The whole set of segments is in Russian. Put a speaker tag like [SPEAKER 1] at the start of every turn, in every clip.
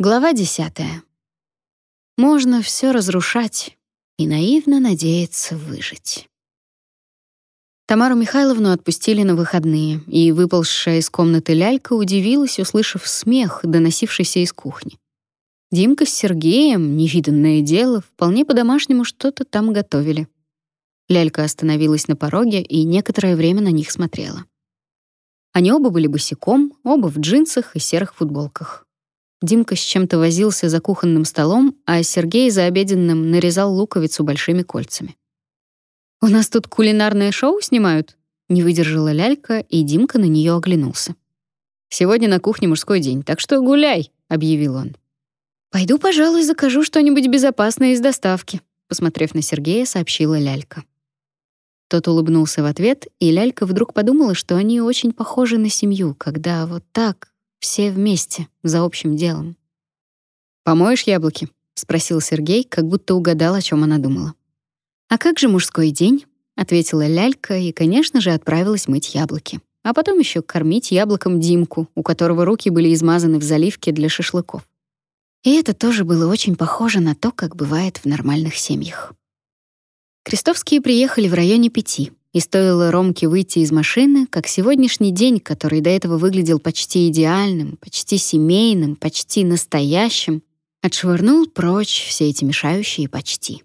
[SPEAKER 1] Глава десятая. Можно все разрушать и наивно надеяться выжить. Тамару Михайловну отпустили на выходные, и выползшая из комнаты лялька удивилась, услышав смех, доносившийся из кухни. Димка с Сергеем, невиданное дело, вполне по-домашнему что-то там готовили. Лялька остановилась на пороге и некоторое время на них смотрела. Они оба были босиком, оба в джинсах и серых футболках. Димка с чем-то возился за кухонным столом, а Сергей за обеденным нарезал луковицу большими кольцами. «У нас тут кулинарное шоу снимают?» Не выдержала лялька, и Димка на нее оглянулся. «Сегодня на кухне мужской день, так что гуляй», — объявил он. «Пойду, пожалуй, закажу что-нибудь безопасное из доставки», — посмотрев на Сергея, сообщила лялька. Тот улыбнулся в ответ, и лялька вдруг подумала, что они очень похожи на семью, когда вот так, все вместе, за общим делом. «Помоешь яблоки?» — спросил Сергей, как будто угадал, о чем она думала. «А как же мужской день?» — ответила лялька и, конечно же, отправилась мыть яблоки. А потом еще кормить яблоком Димку, у которого руки были измазаны в заливке для шашлыков. И это тоже было очень похоже на то, как бывает в нормальных семьях. Крестовские приехали в районе пяти. И стоило Ромке выйти из машины, как сегодняшний день, который до этого выглядел почти идеальным, почти семейным, почти настоящим, отшвырнул прочь все эти мешающие почти.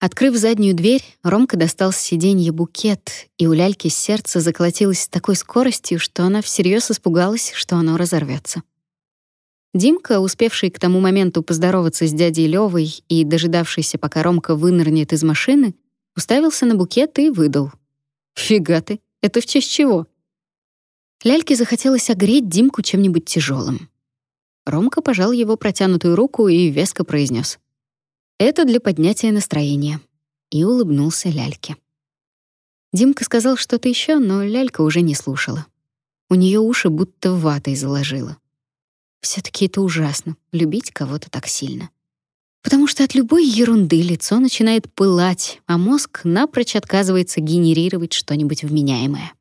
[SPEAKER 1] Открыв заднюю дверь, Ромка достал с сиденья букет, и у ляльки сердце заколотилось с такой скоростью, что она всерьез испугалась, что оно разорвется. Димка, успевший к тому моменту поздороваться с дядей Лёвой и дожидавшийся, пока Ромка вынырнет из машины, уставился на букет и выдал. «Фига ты, это в честь чего?» Ляльке захотелось огреть Димку чем-нибудь тяжелым. Ромка пожал его протянутую руку и веско произнес: «Это для поднятия настроения», и улыбнулся Ляльке. Димка сказал что-то еще, но Лялька уже не слушала. У нее уши будто ватой заложило. все таки это ужасно — любить кого-то так сильно потому что от любой ерунды лицо начинает пылать, а мозг напрочь отказывается генерировать что-нибудь вменяемое.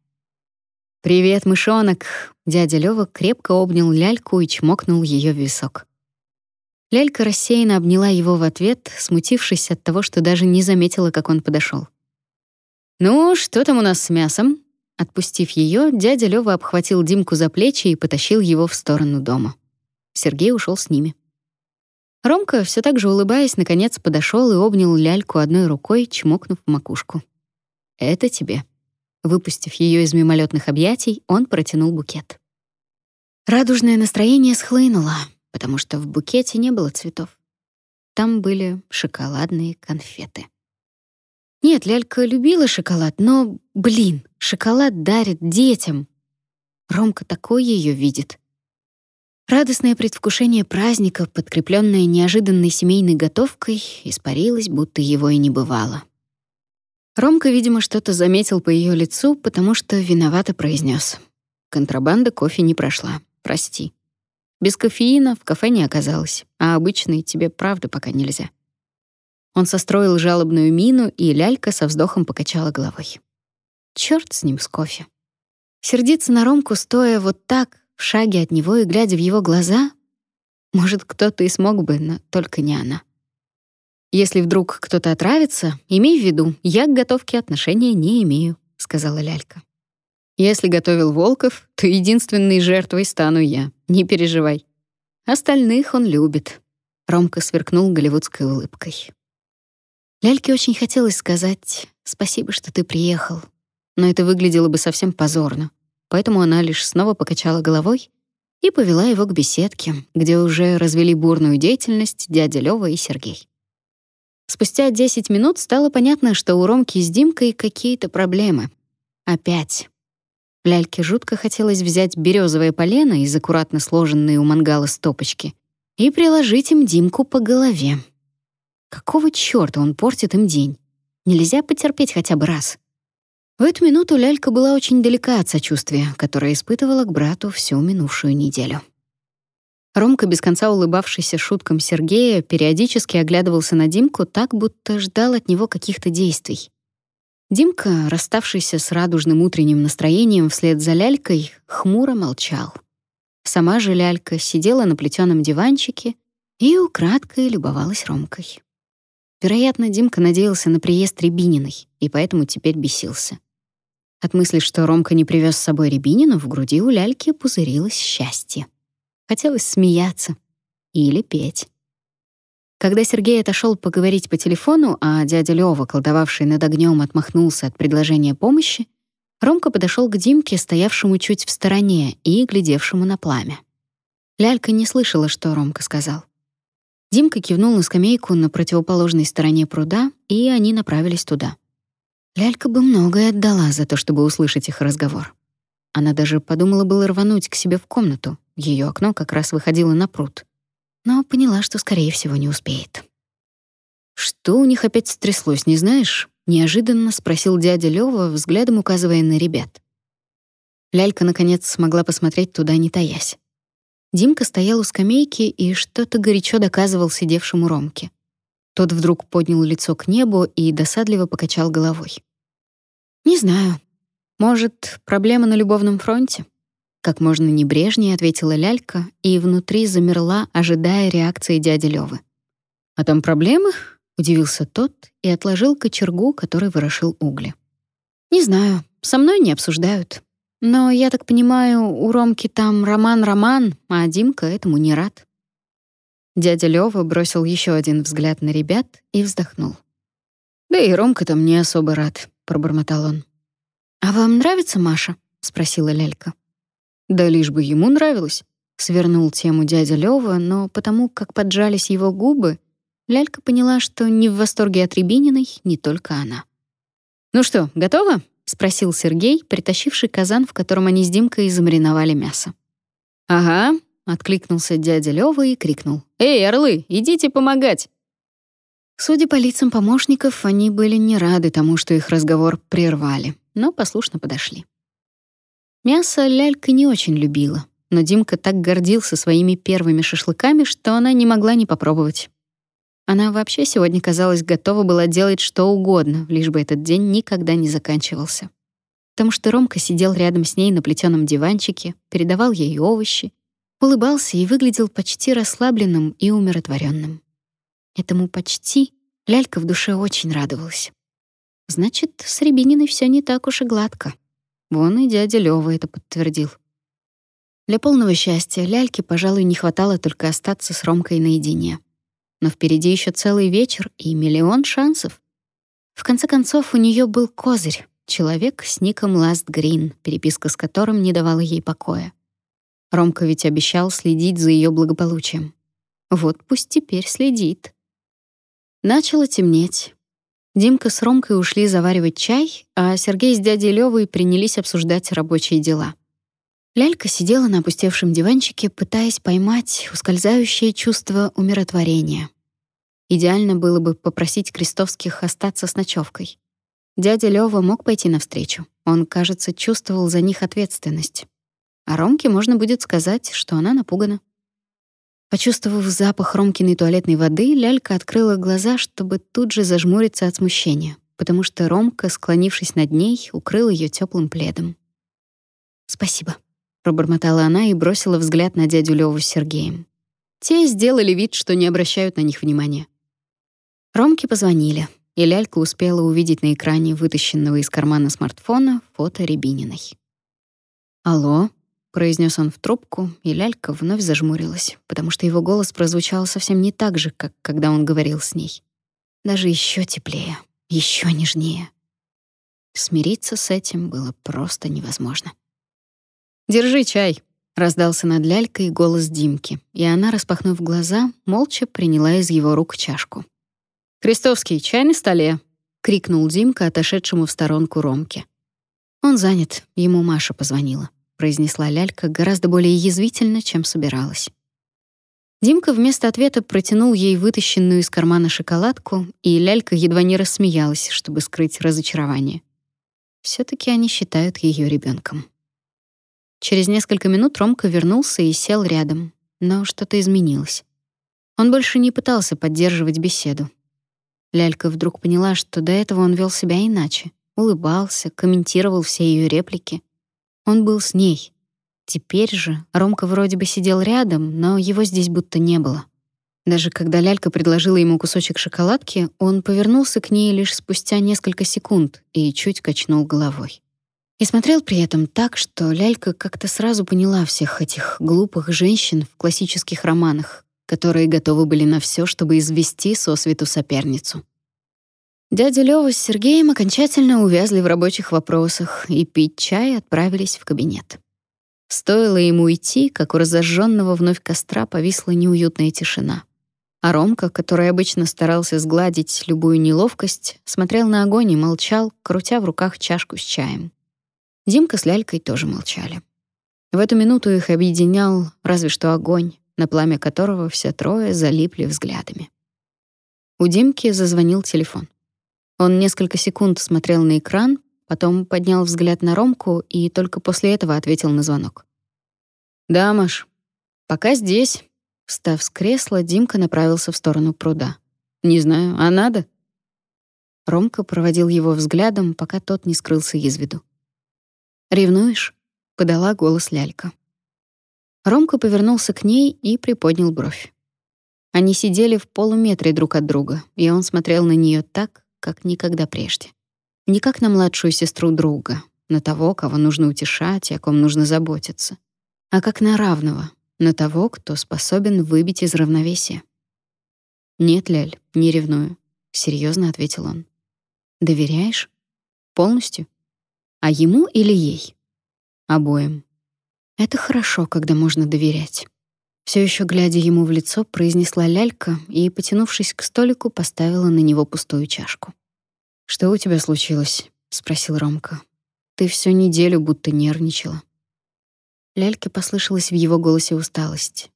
[SPEAKER 1] «Привет, мышонок!» Дядя Лёва крепко обнял ляльку и чмокнул её в висок. Лялька рассеянно обняла его в ответ, смутившись от того, что даже не заметила, как он подошёл. «Ну, что там у нас с мясом?» Отпустив её, дядя Лёва обхватил Димку за плечи и потащил его в сторону дома. Сергей ушёл с ними. Ромка, все так же улыбаясь, наконец подошел и обнял ляльку одной рукой, чмокнув в макушку. «Это тебе». Выпустив ее из мимолетных объятий, он протянул букет. Радужное настроение схлынуло, потому что в букете не было цветов. Там были шоколадные конфеты. Нет, Лялька любила шоколад, но, блин, шоколад дарит детям. Ромка такой ее видит. Радостное предвкушение праздника, подкрепленное неожиданной семейной готовкой, испарилось, будто его и не бывало. Ромка, видимо, что-то заметил по ее лицу, потому что виновато произнес: "Контрабанда кофе не прошла. Прости. Без кофеина в кафе не оказалось, а обычный тебе правда пока нельзя". Он состроил жалобную мину, и лялька со вздохом покачала головой. Черт с ним с кофе. Сердиться на Ромку стоя вот так, в шаге от него и глядя в его глаза, может, кто-то и смог бы, но только не она. Если вдруг кто-то отравится, имей в виду, я к готовке отношения не имею, сказала Лялька. Если готовил Волков, то единственной жертвой стану я. Не переживай. Остальных он любит. Ромка сверкнул голливудской улыбкой. Ляльке очень хотелось сказать «спасибо, что ты приехал», но это выглядело бы совсем позорно поэтому она лишь снова покачала головой и повела его к беседке, где уже развели бурную деятельность дядя Лёва и Сергей. Спустя 10 минут стало понятно, что у Ромки с Димкой какие-то проблемы. Опять. Ляльке жутко хотелось взять березовое полено из аккуратно сложенной у мангала стопочки и приложить им Димку по голове. Какого чёрта он портит им день? Нельзя потерпеть хотя бы раз. В эту минуту Лялька была очень далека от сочувствия, которое испытывала к брату всю минувшую неделю. Ромка, без конца улыбавшийся шуткам Сергея, периодически оглядывался на Димку так, будто ждал от него каких-то действий. Димка, расставшийся с радужным утренним настроением вслед за Лялькой, хмуро молчал. сама же лялька сидела на плетеном диванчике и украдкой любовалась Ромкой. Вероятно, Димка надеялся на приезд Рябининой и поэтому теперь бесился. От мысли, что Ромка не привез с собой Рябинину, в груди у ляльки пузырилось счастье. Хотелось смеяться или петь. Когда Сергей отошел поговорить по телефону, а дядя Лёва, колдовавший над огнем, отмахнулся от предложения помощи, Ромка подошел к Димке, стоявшему чуть в стороне и глядевшему на пламя. Лялька не слышала, что Ромка сказал. Димка кивнул на скамейку на противоположной стороне пруда, и они направились туда. Лялька бы многое отдала за то, чтобы услышать их разговор. Она даже подумала было рвануть к себе в комнату. Ее окно как раз выходило на пруд. Но поняла, что скорее всего не успеет. Что у них опять стряслось, не знаешь? неожиданно спросил дядя Лёва, взглядом указывая на ребят. Лялька наконец смогла посмотреть туда, не таясь. Димка стоял у скамейки и что-то горячо доказывал сидевшему Ромке. Тот вдруг поднял лицо к небу и досадливо покачал головой. Не знаю. Может, проблема на любовном фронте? Как можно небрежнее ответила Лялька и внутри замерла, ожидая реакции дяди Лёвы. А там проблемы? удивился тот и отложил кочергу, который ворошил угли. Не знаю, со мной не обсуждают. Но я так понимаю, у Ромки там роман-роман, а Димка этому не рад. Дядя Лёва бросил еще один взгляд на ребят и вздохнул. Да и Ромка там не особо рад, пробормотал он. А вам нравится Маша? спросила Лелька. Да лишь бы ему нравилось, свернул тему дядя Лёва, но потому как поджались его губы, Лялька поняла, что не в восторге от Рябининой не только она. «Ну что, готово?» — спросил Сергей, притащивший казан, в котором они с Димкой замариновали мясо. «Ага», — откликнулся дядя Лёва и крикнул. «Эй, орлы, идите помогать!» Судя по лицам помощников, они были не рады тому, что их разговор прервали, но послушно подошли. Мясо Лялька не очень любила, но Димка так гордился своими первыми шашлыками, что она не могла не попробовать. Она вообще сегодня, казалось, готова была делать что угодно, лишь бы этот день никогда не заканчивался. Потому что Ромка сидел рядом с ней на плетеном диванчике, передавал ей овощи, улыбался и выглядел почти расслабленным и умиротворенным. Этому почти Лялька в душе очень радовалась. Значит, с Рябининой все не так уж и гладко. Вон и дядя Лёва это подтвердил. Для полного счастья Ляльке, пожалуй, не хватало только остаться с Ромкой наедине но впереди еще целый вечер и миллион шансов. В конце концов, у нее был козырь — человек с ником Last Green, переписка с которым не давала ей покоя. Ромка ведь обещал следить за ее благополучием. Вот пусть теперь следит. Начало темнеть. Димка с Ромкой ушли заваривать чай, а Сергей с дядей Левой принялись обсуждать рабочие дела. Лялька сидела на опустевшем диванчике, пытаясь поймать ускользающее чувство умиротворения. Идеально было бы попросить крестовских остаться с ночевкой. Дядя Лёва мог пойти навстречу. Он, кажется, чувствовал за них ответственность. А Ромке можно будет сказать, что она напугана. Почувствовав запах Ромкиной туалетной воды, Лялька открыла глаза, чтобы тут же зажмуриться от смущения, потому что Ромка, склонившись над ней, укрыл ее теплым пледом. «Спасибо», пробормотала она и бросила взгляд на дядю Лёву с Сергеем. Те сделали вид, что не обращают на них внимания. Ромке позвонили, и Лялька успела увидеть на экране вытащенного из кармана смартфона фото Рябининой. «Алло», — произнес он в трубку, и Лялька вновь зажмурилась, потому что его голос прозвучал совсем не так же, как когда он говорил с ней. Даже еще теплее, еще нежнее. Смириться с этим было просто невозможно. Держи чай, раздался над лялькой голос Димки, и она, распахнув глаза, молча приняла из его рук чашку. Крестовский, чай на столе, крикнул Димка отошедшему в сторонку Ромке. Он занят, ему Маша позвонила, произнесла лялька гораздо более язвительно, чем собиралась. Димка вместо ответа протянул ей вытащенную из кармана шоколадку, и лялька едва не рассмеялась, чтобы скрыть разочарование. все таки они считают ее ребенком. Через несколько минут Ромка вернулся и сел рядом, но что-то изменилось. Он больше не пытался поддерживать беседу. Лялька вдруг поняла, что до этого он вел себя иначе. Улыбался, комментировал все ее реплики. Он был с ней. Теперь же Ромка вроде бы сидел рядом, но его здесь будто не было. Даже когда Лялька предложила ему кусочек шоколадки, он повернулся к ней лишь спустя несколько секунд и чуть качнул головой. И смотрел при этом так, что Лялька как-то сразу поняла всех этих глупых женщин в классических романах, которые готовы были на все, чтобы извести сосвету соперницу. Дядя Лёва с Сергеем окончательно увязли в рабочих вопросах и пить чай отправились в кабинет. Стоило ему уйти, как у разожженного вновь костра повисла неуютная тишина. А Ромка, который обычно старался сгладить любую неловкость, смотрел на огонь и молчал, крутя в руках чашку с чаем. Димка с Лялькой тоже молчали. В эту минуту их объединял разве что огонь, на пламя которого все трое залипли взглядами. У Димки зазвонил телефон. Он несколько секунд смотрел на экран, потом поднял взгляд на Ромку и только после этого ответил на звонок. «Да, Маш, пока здесь». Встав с кресла, Димка направился в сторону пруда. «Не знаю, а надо?» Ромка проводил его взглядом, пока тот не скрылся из виду. «Ревнуешь?» — подала голос Лялька. Ромка повернулся к ней и приподнял бровь. Они сидели в полуметре друг от друга, и он смотрел на нее так, как никогда прежде. Не как на младшую сестру друга, на того, кого нужно утешать и о ком нужно заботиться, а как на равного, на того, кто способен выбить из равновесия. «Нет, Ляль, не ревную», — серьезно ответил он. «Доверяешь? Полностью? А ему или ей?» «Обоим». «Это хорошо, когда можно доверять». Все еще глядя ему в лицо, произнесла лялька и, потянувшись к столику, поставила на него пустую чашку. «Что у тебя случилось?» — спросил Ромка. «Ты всю неделю будто нервничала». Ляльке послышалась в его голосе усталость,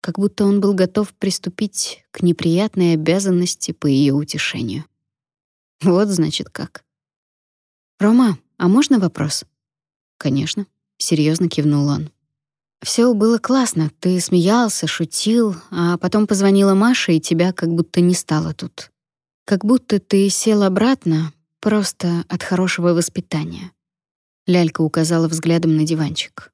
[SPEAKER 1] как будто он был готов приступить к неприятной обязанности по ее утешению. Вот значит как. «Рома, а можно вопрос?» «Конечно», — серьезно кивнул он. Все было классно, ты смеялся, шутил, а потом позвонила Маша, и тебя как будто не стало тут. Как будто ты сел обратно просто от хорошего воспитания. Лялька указала взглядом на диванчик.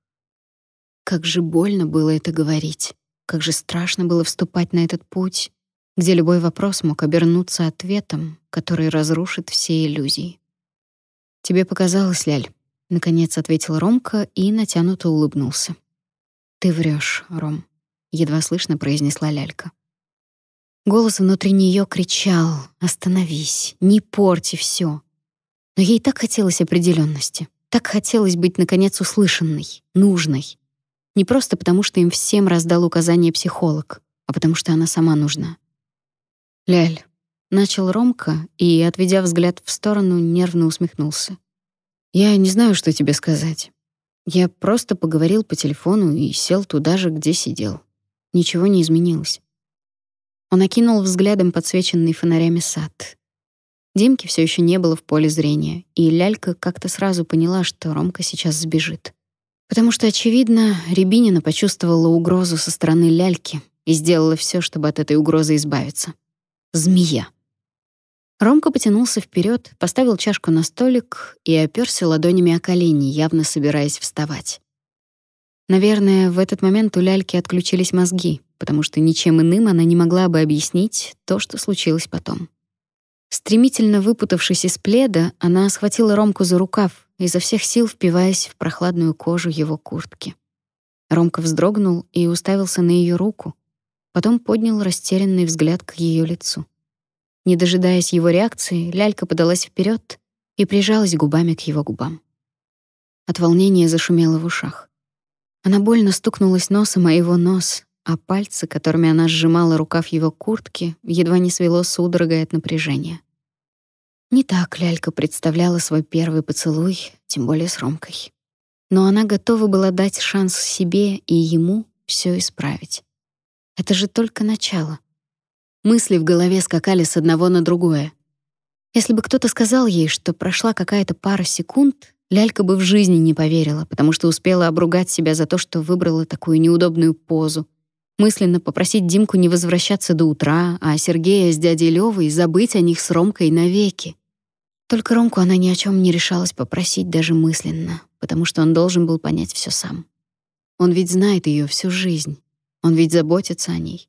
[SPEAKER 1] Как же больно было это говорить. Как же страшно было вступать на этот путь, где любой вопрос мог обернуться ответом, который разрушит все иллюзии. Тебе показалось, Ляль, наконец ответил Ромка и натянуто улыбнулся. Ты врешь, Ром, едва слышно произнесла Лялька. Голос внутри нее кричал: "Остановись, не порти все". Но ей так хотелось определенности, так хотелось быть наконец услышанной, нужной. Не просто потому, что им всем раздал указание психолог, а потому что она сама нужна. «Ляль», — начал Ромка и, отведя взгляд в сторону, нервно усмехнулся. «Я не знаю, что тебе сказать. Я просто поговорил по телефону и сел туда же, где сидел. Ничего не изменилось». Он окинул взглядом подсвеченный фонарями сад. Димки все еще не было в поле зрения, и Лялька как-то сразу поняла, что Ромка сейчас сбежит. Потому что, очевидно, Рябинина почувствовала угрозу со стороны ляльки и сделала все, чтобы от этой угрозы избавиться. Змея. Ромка потянулся вперед, поставил чашку на столик и оперся ладонями о колени, явно собираясь вставать. Наверное, в этот момент у ляльки отключились мозги, потому что ничем иным она не могла бы объяснить то, что случилось потом. Стремительно выпутавшись из пледа, она схватила Ромку за рукав, изо всех сил впиваясь в прохладную кожу его куртки. Ромка вздрогнул и уставился на ее руку, потом поднял растерянный взгляд к ее лицу. Не дожидаясь его реакции, лялька подалась вперед и прижалась губами к его губам. От волнения зашумело в ушах. Она больно стукнулась носом о его нос, а пальцы, которыми она сжимала рукав его куртки, едва не свело судорогой от напряжения. Не так Лялька представляла свой первый поцелуй, тем более с Ромкой. Но она готова была дать шанс себе и ему все исправить. Это же только начало. Мысли в голове скакали с одного на другое. Если бы кто-то сказал ей, что прошла какая-то пара секунд, Лялька бы в жизни не поверила, потому что успела обругать себя за то, что выбрала такую неудобную позу, мысленно попросить Димку не возвращаться до утра, а Сергея с дядей Лёвой забыть о них с Ромкой навеки. Только Ромку она ни о чем не решалась попросить даже мысленно, потому что он должен был понять все сам. Он ведь знает ее всю жизнь. Он ведь заботится о ней.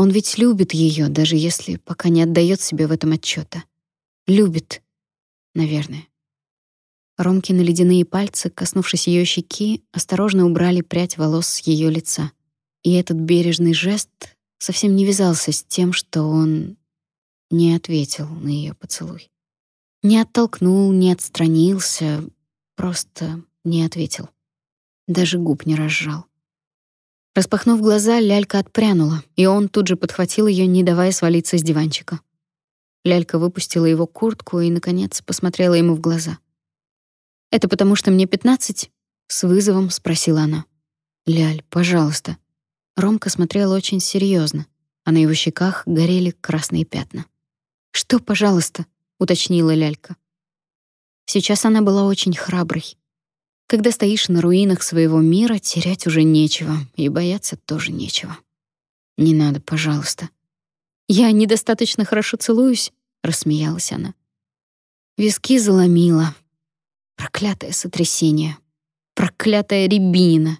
[SPEAKER 1] Он ведь любит ее, даже если пока не отдает себе в этом отчета. Любит, наверное. Ромкины ледяные пальцы, коснувшись ее щеки, осторожно убрали прядь волос с ее лица. И этот бережный жест совсем не вязался с тем, что он не ответил на ее поцелуй. Не оттолкнул, не отстранился, просто не ответил. Даже губ не разжал. Распахнув глаза, лялька отпрянула, и он тут же подхватил ее, не давая свалиться с диванчика. Лялька выпустила его куртку и наконец посмотрела ему в глаза. Это потому, что мне пятнадцать? с вызовом спросила она. Ляль, пожалуйста. Ромка смотрел очень серьезно, а на его щеках горели красные пятна. Что, пожалуйста? уточнила Лялька. Сейчас она была очень храброй. Когда стоишь на руинах своего мира, терять уже нечего, и бояться тоже нечего. Не надо, пожалуйста. Я недостаточно хорошо целуюсь, рассмеялась она. Виски заломила, Проклятое сотрясение. Проклятая рябинина.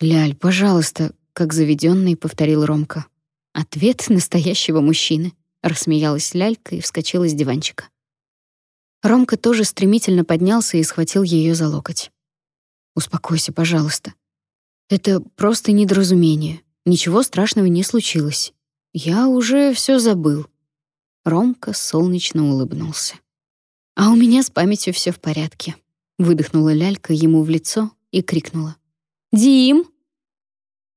[SPEAKER 1] «Ляль, пожалуйста», — как заведенный повторил Ромка. «Ответ настоящего мужчины», — рассмеялась Лялька и вскочила с диванчика. Ромка тоже стремительно поднялся и схватил ее за локоть. «Успокойся, пожалуйста. Это просто недоразумение. Ничего страшного не случилось. Я уже все забыл». Ромка солнечно улыбнулся. А у меня с памятью все в порядке, выдохнула лялька ему в лицо и крикнула: "Дим!"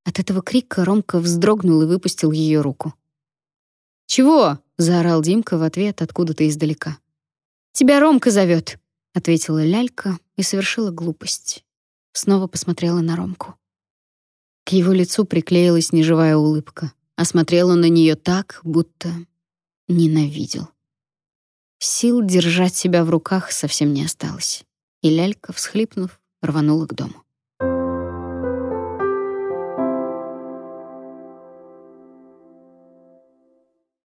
[SPEAKER 1] От этого крика Ромка вздрогнул и выпустил ее руку. "Чего?" заорал Димка в ответ откуда-то издалека. "Тебя Ромка зовет, ответила лялька и совершила глупость. Снова посмотрела на Ромку. К его лицу приклеилась неживая улыбка, а смотрел он на нее так, будто ненавидел. Сил держать себя в руках совсем не осталось, и лялька, всхлипнув, рванула к дому.